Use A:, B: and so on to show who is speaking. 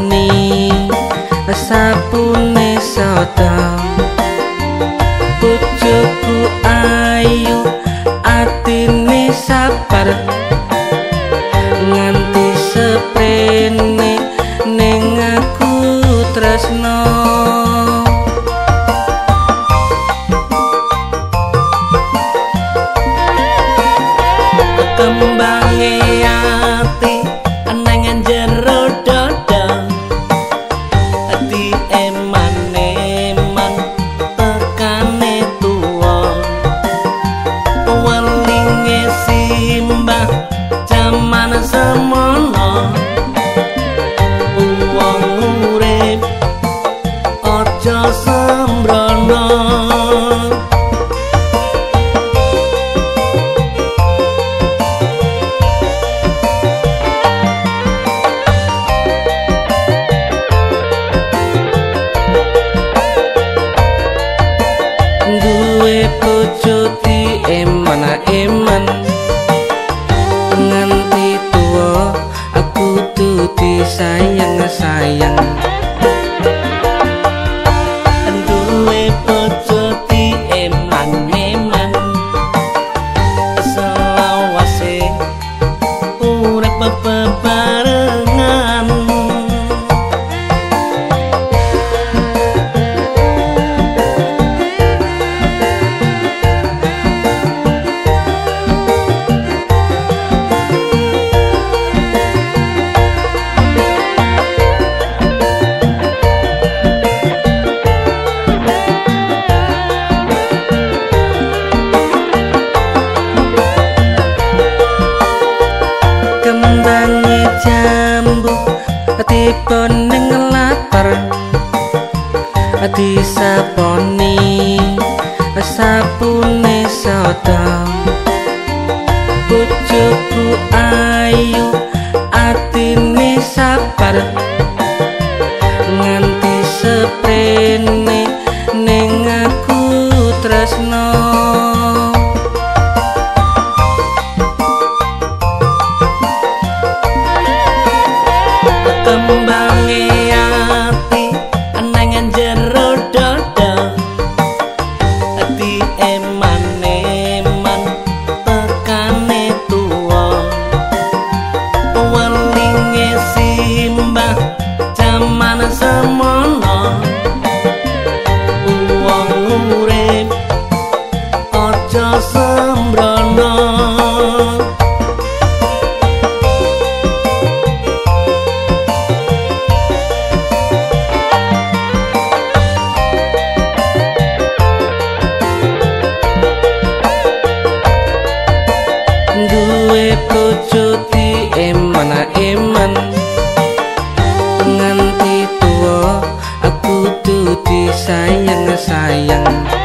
A: wangi sapune soto. Bojoku ayu atine sabar. Nganti seprene ning aku tresno. disaponi sapune soto. Bojoku ayu atine sabar. Nganti sepene cuti emana eman nganti tua aku tuh disayang sayang, -sayang.